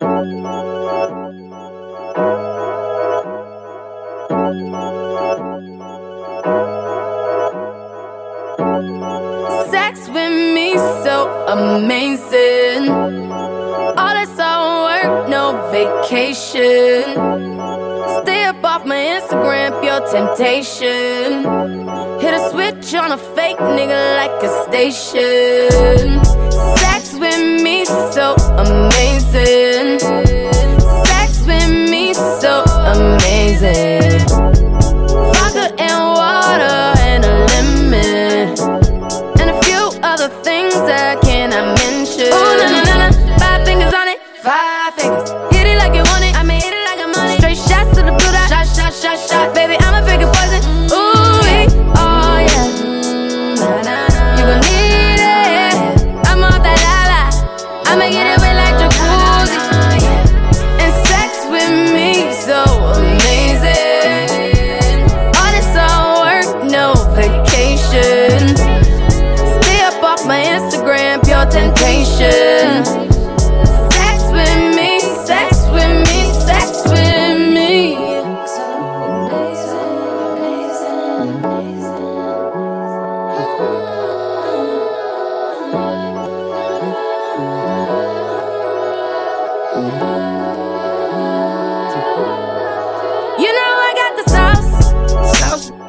Sex with me so amazing. All this all work, no vacation. Stay up off my Instagram, pure temptation. Hit a switch on a fake nigga like a station. Sex with me so amazing. Five fingers. Hit it like you want it. I mean, hit it like I'm on. Straight shots to the blue dot. Shot, shot, shot, shot. Baby, I'm a bigger poison. Ooh, wee, oh yeah. You gon' need it. I'm off that lala. I'ma get it wet like jacuzzi. And sex with me so amazing. All this all work, no vacation. Stay up off my Instagram, pure temptation.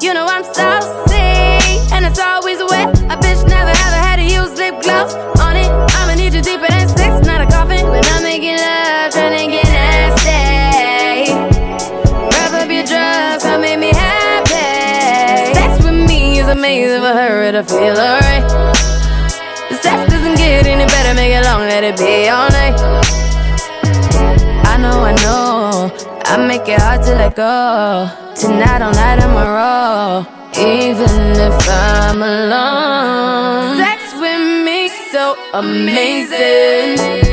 You know I'm saucy, and it's always wet. A bitch never ever had to use lip gloss on it. I'ma need you deeper than six, not a coffin. When I'm making love, tryna get nasty. Wrap up your drugs, come make me happy. Sex with me is amazing for her to feel alright. Sex doesn't get any better, make it long, let it be all night. I know, I know. I make it hard to let go. Tonight, all night, I'm a roll. Even if I'm alone. Sex with me so amazing.